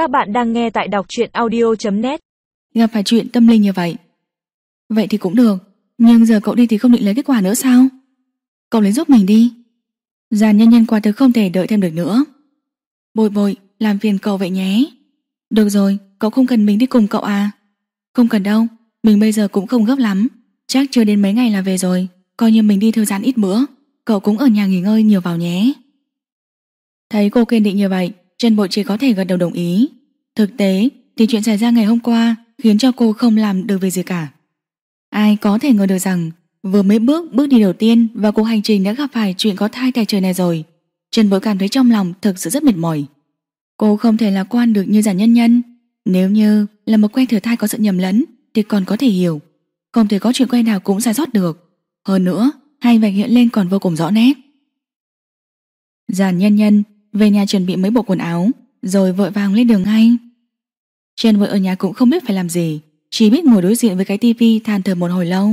Các bạn đang nghe tại đọc truyện audio.net Gặp phải chuyện tâm linh như vậy. Vậy thì cũng được, Nhưng giờ cậu đi thì không định lấy kết quả nữa sao? Cậu lấy giúp mình đi. Giàn nhân nhân qua thực không thể đợi thêm được nữa. Bồi bồi, Làm phiền cậu vậy nhé. Được rồi, cậu không cần mình đi cùng cậu à. Không cần đâu, Mình bây giờ cũng không gấp lắm. Chắc chưa đến mấy ngày là về rồi, Coi như mình đi thư giãn ít bữa. Cậu cũng ở nhà nghỉ ngơi nhiều vào nhé. Thấy cô kiên định như vậy Trần Bội chỉ có thể gật đầu đồng ý. Thực tế, thì chuyện xảy ra ngày hôm qua Khiến cho cô không làm được việc gì cả. Ai có thể ngờ được rằng, Vừa mới bước bước đi đầu tiên Và cuộc hành trình đã gặp phải chuyện có thai tại trời này rồi, Trần Bội cảm thấy trong lòng Thực sự rất mệt mỏi. Cô không thể lạc quan được như giả nhân nhân. Nếu như là một quen thử thai có sự nhầm lẫn, Thì còn có thể hiểu. Không thể có chuyện quen nào cũng sai sót được. Hơn nữa, hai vạch hiện lên còn vô cùng rõ nét. Giàn nhân nhân về nhà chuẩn bị mấy bộ quần áo, Rồi vội vàng lên đường ngay. Trần vội ở nhà cũng không biết phải làm gì, Chỉ biết ngồi đối diện với cái tivi than thở một hồi lâu.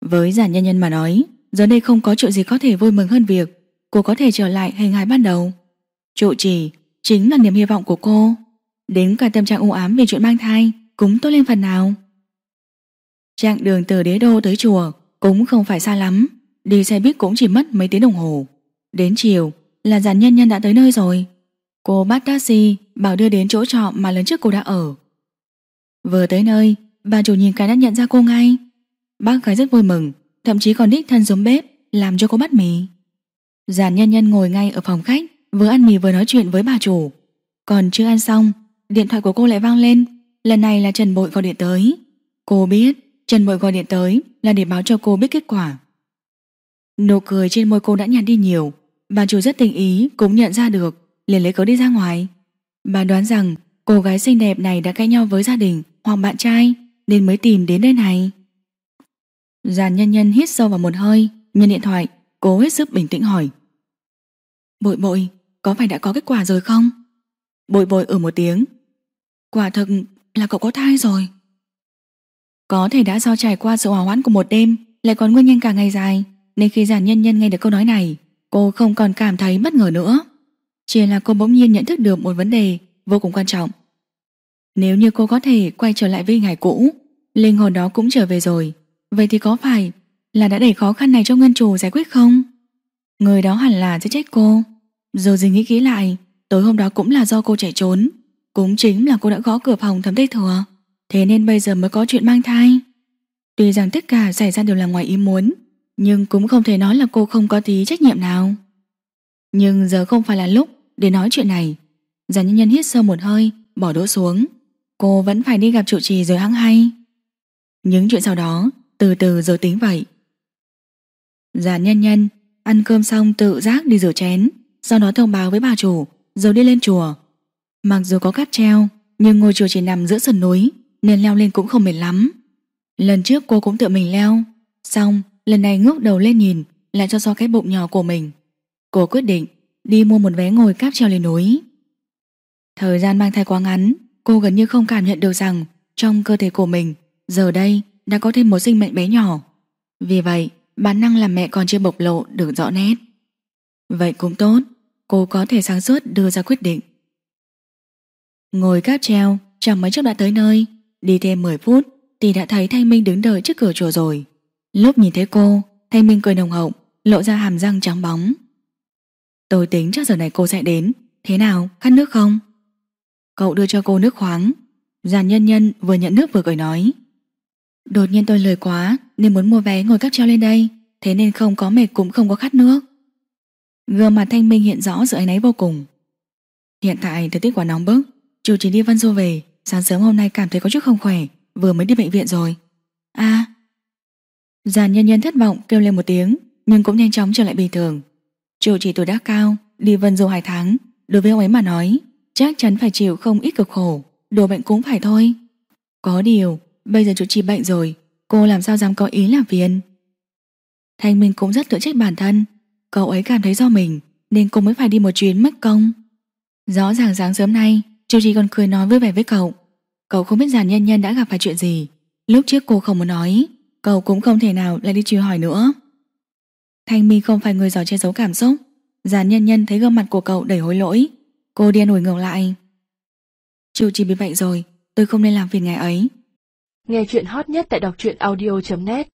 Với giản nhân nhân mà nói, Giờ đây không có chuyện gì có thể vui mừng hơn việc Cô có thể trở lại hình hài ban đầu. Trụ trì Chính là niềm hy vọng của cô. Đến cả tâm trạng u ám về chuyện mang thai Cũng tốt lên phần nào. Trạng đường từ đế đô tới chùa Cũng không phải xa lắm, Đi xe buýt cũng chỉ mất mấy tiếng đồng hồ. Đến chiều là giản nhân nhân đã tới nơi rồi. Cô bắt taxi Bảo đưa đến chỗ trọ mà lần trước cô đã ở. Vừa tới nơi, Bà chủ nhìn cái đã nhận ra cô ngay. Bác gái rất vui mừng, Thậm chí còn đích thân xuống bếp, Làm cho cô bắt mì. Giản nhân nhân ngồi ngay ở phòng khách, Vừa ăn mì vừa nói chuyện với bà chủ. Còn chưa ăn xong, Điện thoại của cô lại vang lên. Lần này là Trần Bội gọi điện tới. Cô biết, Trần Bội gọi điện tới Là để báo cho cô biết kết quả. Nụ cười trên môi cô đã nhạt đi nhiều Bà chủ rất tình ý, cũng nhận ra được, liền lấy cớ đi ra ngoài. Bà đoán rằng cô gái xinh đẹp này đã cãi nhau với gia đình hoặc bạn trai, nên mới tìm đến đây này. Giàn nhân nhân hít sâu vào một hơi Nhân điện thoại, Cố hết sức bình tĩnh hỏi. Bội bội, Có phải đã có kết quả rồi không? Bội bội ở một tiếng. Quả thực là cậu có thai rồi. Có thể đã do trải qua sự hòa hoãn của một đêm, Lại còn nguyên nhân cả ngày dài, Nên khi giàn nhân nhân nghe được câu nói này Cô không còn cảm thấy bất ngờ nữa. Chỉ là cô bỗng nhiên nhận thức được một vấn đề Vô cùng quan trọng. Nếu như cô có thể quay trở lại với ngày cũ, Linh hồn đó cũng trở về rồi. Vậy thì có phải là đã để khó khăn này cho Ngân chủ giải quyết không? Người đó hẳn là sẽ trách cô. Rồi gì nghĩ kỹ lại, Tối hôm đó cũng là do cô chạy trốn. Cũng chính là cô đã gõ cửa phòng thấm tây thừa. Thế nên bây giờ mới có chuyện mang thai. Tuy rằng tất cả xảy ra đều là ngoài ý muốn nhưng cũng không thể nói là cô không có tí trách nhiệm nào. Nhưng giờ không phải là lúc Để nói chuyện này. Giả nhân nhân hít sâu một hơi, Bỏ đỗ xuống. Cô vẫn phải đi gặp trụ trì rồi hăng hay. Những chuyện sau đó, Từ từ rồi tính vậy. Giả nhân nhân, Ăn cơm xong tự giác đi rửa chén, Sau đó thông báo với bà chủ, Rồi đi lên chùa. Mặc dù có cáp treo, Nhưng ngôi chùa chỉ nằm giữa sườn núi, Nên leo lên cũng không mệt lắm. Lần trước cô cũng tự mình leo, Xong Lần này ngước đầu lên nhìn, Lại cho so cái bụng nhỏ của mình. Cô quyết định đi mua một vé ngồi cáp treo lên núi. Thời gian mang thai quá ngắn, Cô gần như không cảm nhận được rằng Trong cơ thể của mình, Giờ đây đã có thêm một sinh mệnh bé nhỏ. Vì vậy, bản năng làm mẹ còn chưa bộc lộ được rõ nét. Vậy cũng tốt, Cô có thể sáng suốt đưa ra quyết định. Ngồi cáp treo Chẳng mấy chốc đã tới nơi, Đi thêm 10 phút Thì đã thấy Thanh Minh đứng đợi trước cửa chùa rồi. Lúc nhìn thấy cô Thanh Minh cười nồng hậu, Lộ ra hàm răng trắng bóng. Tôi tính chắc giờ này cô sẽ đến. Thế nào, khát nước không? Cậu đưa cho cô nước khoáng. Giàn nhân nhân vừa nhận nước vừa cười nói. Đột nhiên tôi lười quá, Nên muốn mua vé ngồi cáp treo lên đây. Thế nên không có mệt cũng không có khát nước. Gương mặt thanh minh hiện rõ sự ấy nấy vô cùng. Hiện tại thời tiết quá nóng bức. Chủ chỉ đi văn Du về. Sáng sớm hôm nay cảm thấy có chút không khỏe. Vừa mới đi bệnh viện rồi. À Giàn nhân nhân thất vọng kêu lên một tiếng, Nhưng cũng nhanh chóng trở lại bình thường. Chủ chỉ tuổi đã cao, Đi vân du hai tháng, Đối với ông ấy mà nói, Chắc chắn phải chịu không ít cực khổ, Đồ bệnh cũng phải thôi. Có điều, Bây giờ chủ chỉ bệnh rồi, Cô làm sao dám có ý làm phiền? Thanh Minh cũng rất tự trách bản thân, Cậu ấy cảm thấy do mình, Nên cô mới phải đi một chuyến mất công. Rõ ràng sáng sớm nay Chủ chỉ còn cười nói vui vẻ với cậu. Cậu không biết giàn nhân nhân đã gặp phải chuyện gì, Lúc trước cô không muốn nói. Cậu cũng không thể nào lại đi truy hỏi nữa. Thanh my không phải người giỏi che giấu cảm xúc. Giàn nhân nhân thấy gương mặt của cậu đầy hối lỗi. Cô điên nổi ngược lại. Chu chỉ bị bệnh rồi, Tôi không nên làm phiền ngài ấy. Nghe chuyện hot nhất tại đọc truyện audio.net